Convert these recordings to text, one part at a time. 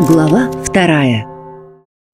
Глава вторая.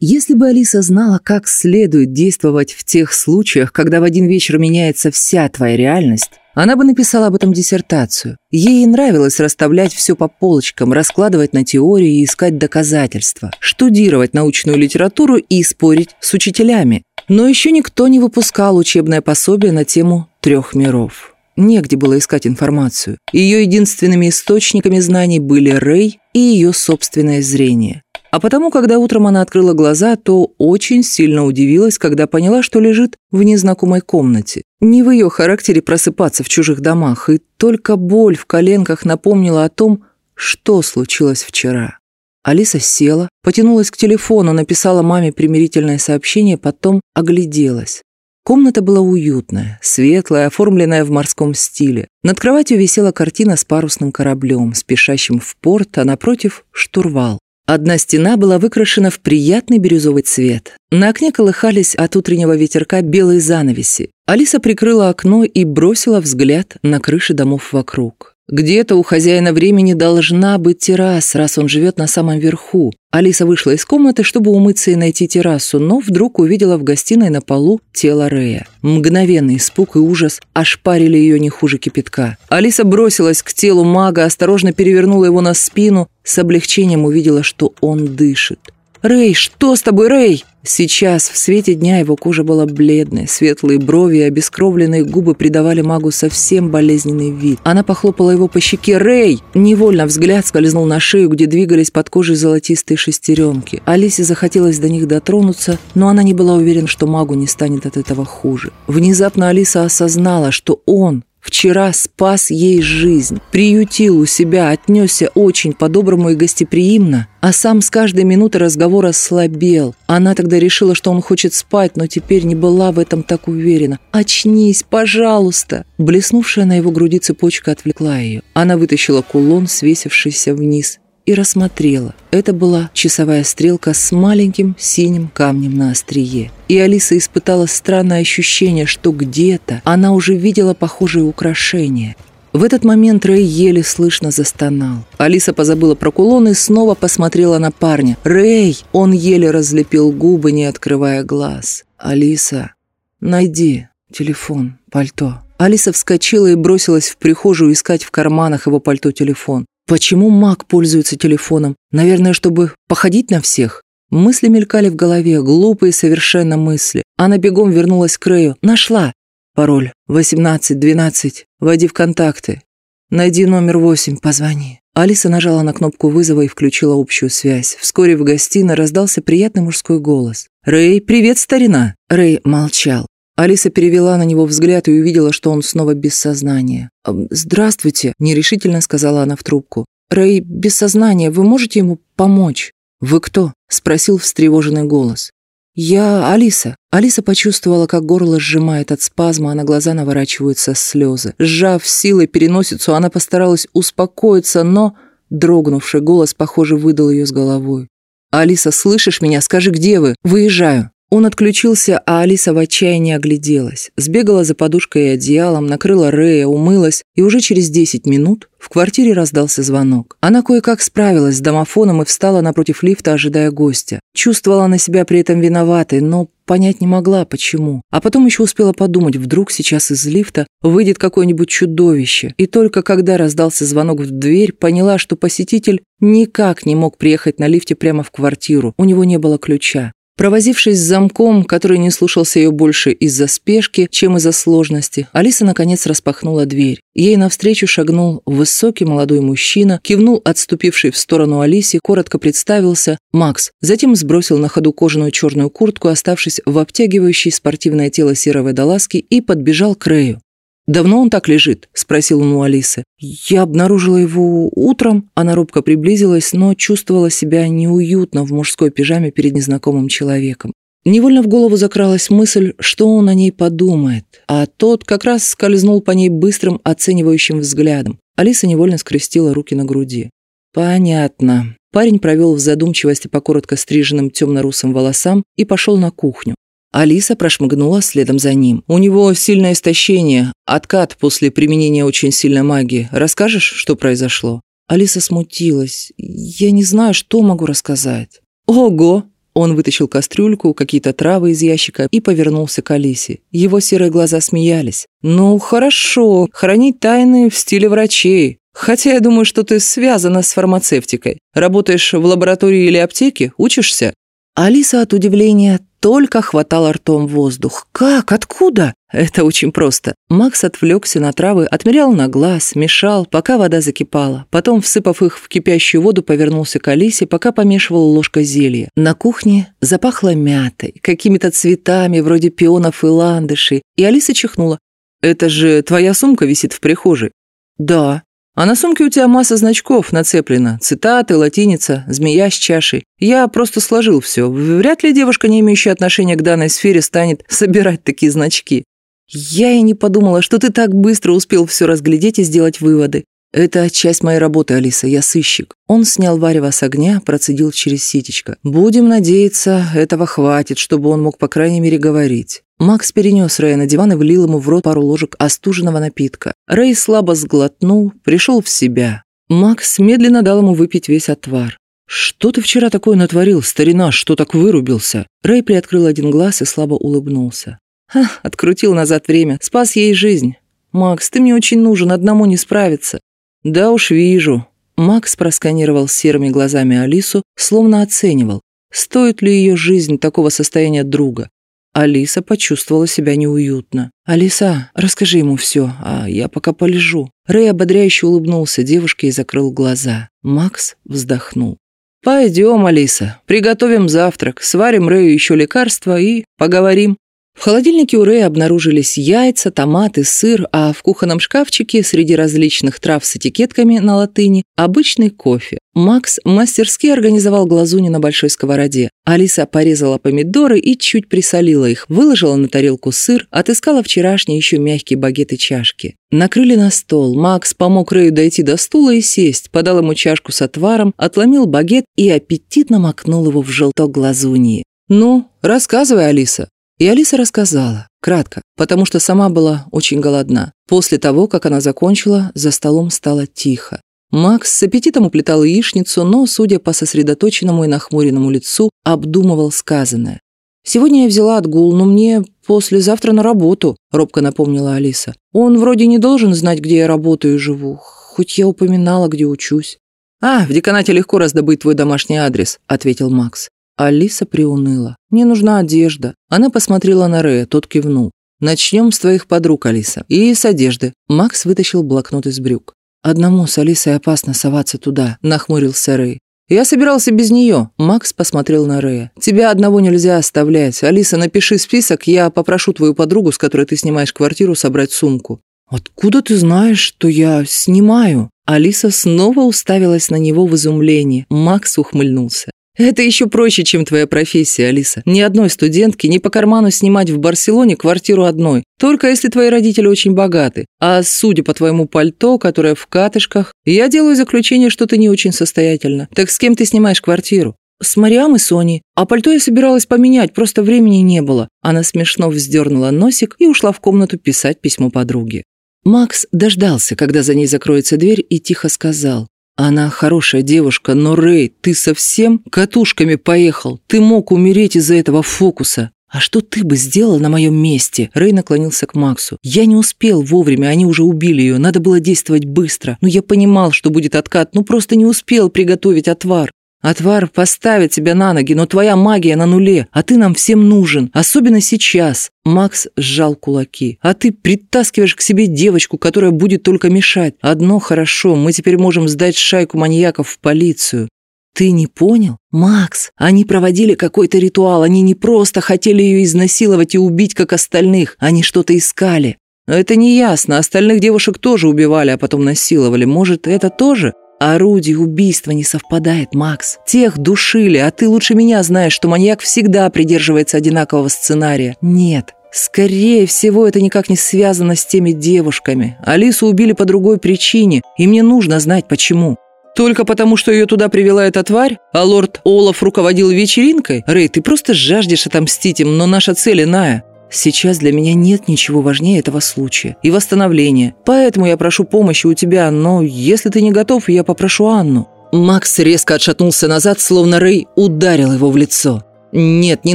Если бы Алиса знала, как следует действовать в тех случаях, когда в один вечер меняется вся твоя реальность, она бы написала об этом диссертацию. Ей нравилось расставлять все по полочкам, раскладывать на теории и искать доказательства, штудировать научную литературу и спорить с учителями. Но еще никто не выпускал учебное пособие на тему трех миров. Негде было искать информацию. Ее единственными источниками знаний были Рэй и ее собственное зрение. А потому, когда утром она открыла глаза, то очень сильно удивилась, когда поняла, что лежит в незнакомой комнате. Не в ее характере просыпаться в чужих домах, и только боль в коленках напомнила о том, что случилось вчера. Алиса села, потянулась к телефону, написала маме примирительное сообщение, потом огляделась. Комната была уютная, светлая, оформленная в морском стиле. Над кроватью висела картина с парусным кораблем, спешащим в порт, а напротив — штурвал. Одна стена была выкрашена в приятный бирюзовый цвет. На окне колыхались от утреннего ветерка белые занавеси. Алиса прикрыла окно и бросила взгляд на крыши домов вокруг. Где-то у хозяина времени должна быть терраса, раз он живет на самом верху. Алиса вышла из комнаты, чтобы умыться и найти террасу, но вдруг увидела в гостиной на полу тело Рея. Мгновенный испуг и ужас ошпарили ее не хуже кипятка. Алиса бросилась к телу мага, осторожно перевернула его на спину, с облегчением увидела, что он дышит. «Рэй, что с тобой, Рэй?» Сейчас, в свете дня, его кожа была бледной, светлые брови и обескровленные губы придавали магу совсем болезненный вид. Она похлопала его по щеке. «Рэй!» Невольно взгляд скользнул на шею, где двигались под кожей золотистые шестеренки. Алисе захотелось до них дотронуться, но она не была уверена, что магу не станет от этого хуже. Внезапно Алиса осознала, что он Вчера спас ей жизнь, приютил у себя, отнесся очень по-доброму и гостеприимно, а сам с каждой минуты разговора слабел. Она тогда решила, что он хочет спать, но теперь не была в этом так уверена. «Очнись, пожалуйста!» Блеснувшая на его груди цепочка отвлекла ее. Она вытащила кулон, свесившийся вниз, и рассмотрела. Это была часовая стрелка с маленьким синим камнем на острие. И Алиса испытала странное ощущение, что где-то она уже видела похожие украшения. В этот момент Рэй еле слышно застонал. Алиса позабыла про кулон и снова посмотрела на парня. «Рэй!» Он еле разлепил губы, не открывая глаз. «Алиса, найди телефон, пальто». Алиса вскочила и бросилась в прихожую искать в карманах его пальто телефон. Почему маг пользуется телефоном? Наверное, чтобы походить на всех? Мысли мелькали в голове, глупые совершенно мысли. Она бегом вернулась к Рэю. Нашла. Пароль 1812. Войди в контакты. Найди номер 8, позвони. Алиса нажала на кнопку вызова и включила общую связь. Вскоре в гостиной раздался приятный мужской голос. «Рэй, привет, старина!» Рэй молчал. Алиса перевела на него взгляд и увидела, что он снова без сознания. «Здравствуйте», — нерешительно сказала она в трубку. «Рэй без сознания, вы можете ему помочь?» «Вы кто?» — спросил встревоженный голос. «Я Алиса». Алиса почувствовала, как горло сжимает от спазма, а на глаза наворачиваются слезы. Сжав силой переносицу, она постаралась успокоиться, но дрогнувший голос, похоже, выдал ее с головой. «Алиса, слышишь меня? Скажи, где вы? Выезжаю». Он отключился, а Алиса в отчаянии огляделась. Сбегала за подушкой и одеялом, накрыла Рея, умылась, и уже через 10 минут в квартире раздался звонок. Она кое-как справилась с домофоном и встала напротив лифта, ожидая гостя. Чувствовала на себя при этом виноватой, но понять не могла, почему. А потом еще успела подумать, вдруг сейчас из лифта выйдет какое-нибудь чудовище. И только когда раздался звонок в дверь, поняла, что посетитель никак не мог приехать на лифте прямо в квартиру. У него не было ключа. Провозившись с замком, который не слушался ее больше из-за спешки, чем из-за сложности, Алиса наконец распахнула дверь. Ей навстречу шагнул высокий молодой мужчина, кивнул отступивший в сторону Алисе, коротко представился «Макс». Затем сбросил на ходу кожаную черную куртку, оставшись в обтягивающей спортивное тело серой водолазки, и подбежал к Рэю. «Давно он так лежит?» – спросил он у Алисы. «Я обнаружила его утром». Она робко приблизилась, но чувствовала себя неуютно в мужской пижаме перед незнакомым человеком. Невольно в голову закралась мысль, что он о ней подумает, а тот как раз скользнул по ней быстрым оценивающим взглядом. Алиса невольно скрестила руки на груди. «Понятно». Парень провел в задумчивости по коротко стриженным темно-русым волосам и пошел на кухню. Алиса прошмыгнула следом за ним. «У него сильное истощение, откат после применения очень сильной магии. Расскажешь, что произошло?» Алиса смутилась. «Я не знаю, что могу рассказать». «Ого!» Он вытащил кастрюльку, какие-то травы из ящика и повернулся к Алисе. Его серые глаза смеялись. «Ну, хорошо, хранить тайны в стиле врачей. Хотя я думаю, что ты связана с фармацевтикой. Работаешь в лаборатории или аптеке? Учишься?» Алиса от удивления только хватала ртом воздух. «Как? Откуда?» Это очень просто. Макс отвлекся на травы, отмерял на глаз, мешал, пока вода закипала. Потом, всыпав их в кипящую воду, повернулся к Алисе, пока помешивал ложкой зелья. На кухне запахло мятой, какими-то цветами, вроде пионов и ландышей, и Алиса чихнула. «Это же твоя сумка висит в прихожей?» «Да». А на сумке у тебя масса значков нацеплена. Цитаты, латиница, змея с чашей. Я просто сложил все. Вряд ли девушка, не имеющая отношения к данной сфере, станет собирать такие значки. Я и не подумала, что ты так быстро успел все разглядеть и сделать выводы. Это часть моей работы, Алиса, я сыщик. Он снял варево с огня, процедил через ситечко. Будем надеяться, этого хватит, чтобы он мог, по крайней мере, говорить. Макс перенес Рэя на диван и влил ему в рот пару ложек остуженного напитка. Рэй слабо сглотнул, пришел в себя. Макс медленно дал ему выпить весь отвар. «Что ты вчера такое натворил, старина, что так вырубился?» Рэй приоткрыл один глаз и слабо улыбнулся. «Ха, открутил назад время, спас ей жизнь. Макс, ты мне очень нужен, одному не справиться». «Да уж вижу». Макс просканировал серыми глазами Алису, словно оценивал, стоит ли ее жизнь такого состояния друга. Алиса почувствовала себя неуютно. «Алиса, расскажи ему все, а я пока полежу». Рэй ободряюще улыбнулся девушке и закрыл глаза. Макс вздохнул. «Пойдем, Алиса, приготовим завтрак, сварим Рэю еще лекарства и поговорим». В холодильнике у Рэя обнаружились яйца, томаты, сыр, а в кухонном шкафчике среди различных трав с этикетками на латыни обычный кофе. Макс мастерски организовал глазуни на большой сковороде. Алиса порезала помидоры и чуть присолила их, выложила на тарелку сыр, отыскала вчерашние еще мягкие багеты чашки. Накрыли на стол. Макс помог Рэю дойти до стула и сесть, подал ему чашку с отваром, отломил багет и аппетитно макнул его в желток глазуньи. «Ну, рассказывай, Алиса», и Алиса рассказала, кратко, потому что сама была очень голодна. После того, как она закончила, за столом стало тихо. Макс с аппетитом уплетал яичницу, но, судя по сосредоточенному и нахмуренному лицу, обдумывал сказанное. «Сегодня я взяла отгул, но мне послезавтра на работу», — робко напомнила Алиса. «Он вроде не должен знать, где я работаю и живу, хоть я упоминала, где учусь». «А, в деканате легко раздобыть твой домашний адрес», — ответил Макс. Алиса приуныла. «Мне нужна одежда». Она посмотрела на Рэя, тот кивнул. «Начнем с твоих подруг, Алиса. И с одежды». Макс вытащил блокнот из брюк. «Одному с Алисой опасно соваться туда», — нахмурился Рэй. «Я собирался без нее», — Макс посмотрел на Рэя. «Тебя одного нельзя оставлять. Алиса, напиши список, я попрошу твою подругу, с которой ты снимаешь квартиру, собрать сумку». «Откуда ты знаешь, что я снимаю?» Алиса снова уставилась на него в изумлении. Макс ухмыльнулся. Это еще проще, чем твоя профессия, Алиса. Ни одной студентке не по карману снимать в Барселоне квартиру одной. Только если твои родители очень богаты. А судя по твоему пальто, которое в катышках, я делаю заключение, что ты не очень состоятельна. Так с кем ты снимаешь квартиру? С Мариам и Соней. А пальто я собиралась поменять, просто времени не было. Она смешно вздернула носик и ушла в комнату писать письмо подруге. Макс дождался, когда за ней закроется дверь, и тихо сказал. Она хорошая девушка, но, Рэй, ты совсем катушками поехал. Ты мог умереть из-за этого фокуса. «А что ты бы сделал на моем месте?» Рэй наклонился к Максу. «Я не успел вовремя, они уже убили ее. Надо было действовать быстро. Но я понимал, что будет откат, но просто не успел приготовить отвар. Отвар поставит тебя на ноги, но твоя магия на нуле, а ты нам всем нужен, особенно сейчас. Макс сжал кулаки. А ты притаскиваешь к себе девочку, которая будет только мешать. Одно хорошо, мы теперь можем сдать шайку маньяков в полицию. Ты не понял? Макс, они проводили какой-то ритуал, они не просто хотели ее изнасиловать и убить, как остальных, они что-то искали. Это не ясно, остальных девушек тоже убивали, а потом насиловали. Может, это тоже? Орудие убийства не совпадает, Макс. Тех душили, а ты лучше меня знаешь, что маньяк всегда придерживается одинакового сценария. Нет, Скорее всего, это никак не связано с теми девушками. Алису убили по другой причине, и мне нужно знать, почему. Только потому, что ее туда привела эта тварь, а лорд Олаф руководил вечеринкой? Рэй, ты просто жаждешь отомстить им, но наша цель иная. Сейчас для меня нет ничего важнее этого случая и восстановления. Поэтому я прошу помощи у тебя, но если ты не готов, я попрошу Анну». Макс резко отшатнулся назад, словно Рэй ударил его в лицо. «Нет, не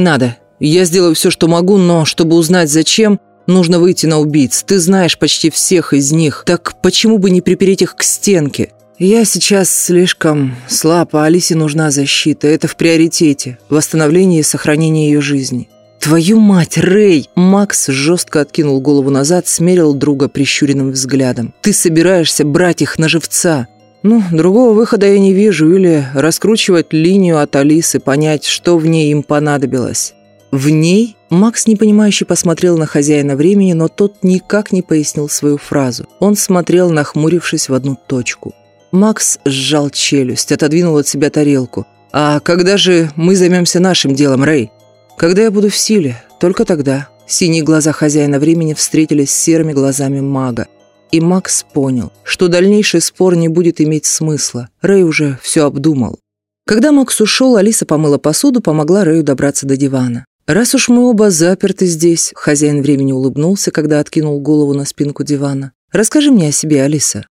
надо. Я сделаю все, что могу, но чтобы узнать зачем, нужно выйти на убийц. Ты знаешь почти всех из них. Так почему бы не припереть их к стенке?» «Я сейчас слишком слаб, а Алисе нужна защита. Это в приоритете. Восстановление и сохранение ее жизни». «Твою мать, Рэй!» Макс жестко откинул голову назад, смерил друга прищуренным взглядом. «Ты собираешься брать их на живца!» «Ну, другого выхода я не вижу. Или раскручивать линию от Алисы, понять, что в ней им понадобилось». «В ней?» Макс непонимающе посмотрел на хозяина времени, но тот никак не пояснил свою фразу. Он смотрел, нахмурившись в одну точку. Макс сжал челюсть, отодвинул от себя тарелку. «А когда же мы займемся нашим делом, Рэй?» «Когда я буду в силе, только тогда». Синие глаза хозяина времени встретились с серыми глазами мага. И Макс понял, что дальнейший спор не будет иметь смысла. Рэй уже все обдумал. Когда Макс ушел, Алиса помыла посуду, помогла Рэю добраться до дивана. «Раз уж мы оба заперты здесь», — хозяин времени улыбнулся, когда откинул голову на спинку дивана. «Расскажи мне о себе, Алиса».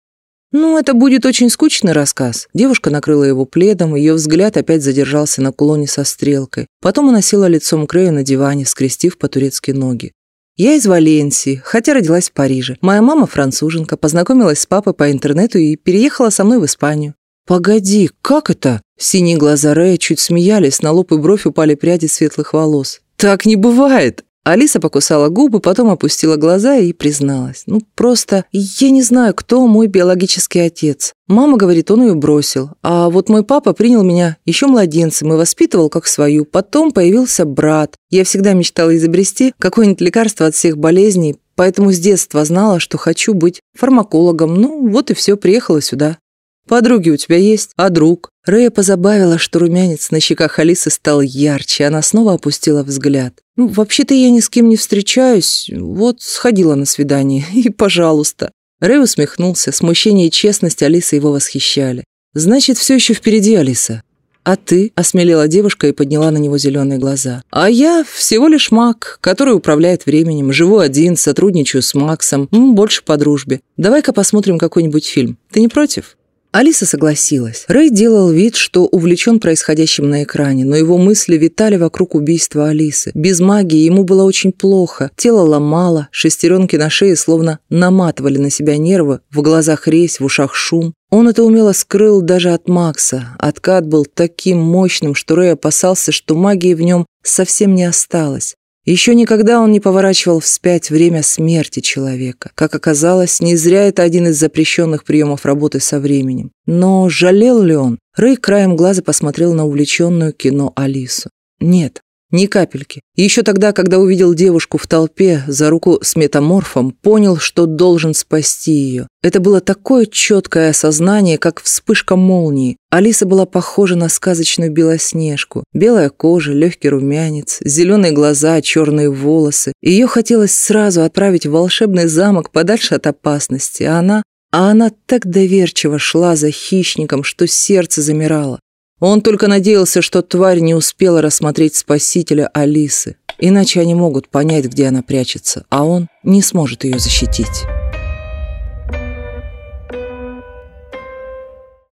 «Ну, это будет очень скучный рассказ». Девушка накрыла его пледом, ее взгляд опять задержался на кулоне со стрелкой. Потом она села лицом к Рэю на диване, скрестив по-турецки ноги. «Я из Валенсии, хотя родилась в Париже. Моя мама француженка, познакомилась с папой по интернету и переехала со мной в Испанию». «Погоди, как это?» Синие глаза Рэя чуть смеялись, на лоб и бровь упали пряди светлых волос. «Так не бывает!» Алиса покусала губы, потом опустила глаза и призналась. «Ну, просто я не знаю, кто мой биологический отец. Мама говорит, он ее бросил. А вот мой папа принял меня еще младенцем и воспитывал как свою. Потом появился брат. Я всегда мечтала изобрести какое-нибудь лекарство от всех болезней, поэтому с детства знала, что хочу быть фармакологом. Ну, вот и все, приехала сюда». «Подруги у тебя есть? А друг?» Рэя позабавила, что румянец на щеках Алисы стал ярче. Она снова опустила взгляд. «Ну, вообще-то я ни с кем не встречаюсь. Вот сходила на свидание. И пожалуйста». Рэй усмехнулся. Смущение и честность Алисы его восхищали. «Значит, все еще впереди, Алиса». «А ты?» – осмелела девушка и подняла на него зеленые глаза. «А я всего лишь маг, который управляет временем. Живу один, сотрудничаю с Максом. Больше по дружбе. Давай-ка посмотрим какой-нибудь фильм. Ты не против?» Алиса согласилась. Рэй делал вид, что увлечен происходящим на экране, но его мысли витали вокруг убийства Алисы. Без магии ему было очень плохо. Тело ломало, шестеренки на шее словно наматывали на себя нервы, в глазах резь, в ушах шум. Он это умело скрыл даже от Макса. Откат был таким мощным, что Рэй опасался, что магии в нем совсем не осталось. Еще никогда он не поворачивал вспять время смерти человека. Как оказалось, не зря это один из запрещенных приемов работы со временем. Но жалел ли он? Рэй краем глаза посмотрел на увлеченную кино Алису. Нет, ни капельки. еще тогда, когда увидел девушку в толпе за руку с метаморфом, понял, что должен спасти ее. Это было такое четкое осознание, как вспышка молнии. Алиса была похожа на сказочную белоснежку. Белая кожа, легкий румянец, зеленые глаза, черные волосы. Ее хотелось сразу отправить в волшебный замок подальше от опасности, а она... А она так доверчиво шла за хищником, что сердце замирало. Он только надеялся, что тварь не успела рассмотреть спасителя Алисы, иначе они могут понять, где она прячется, а он не сможет ее защитить.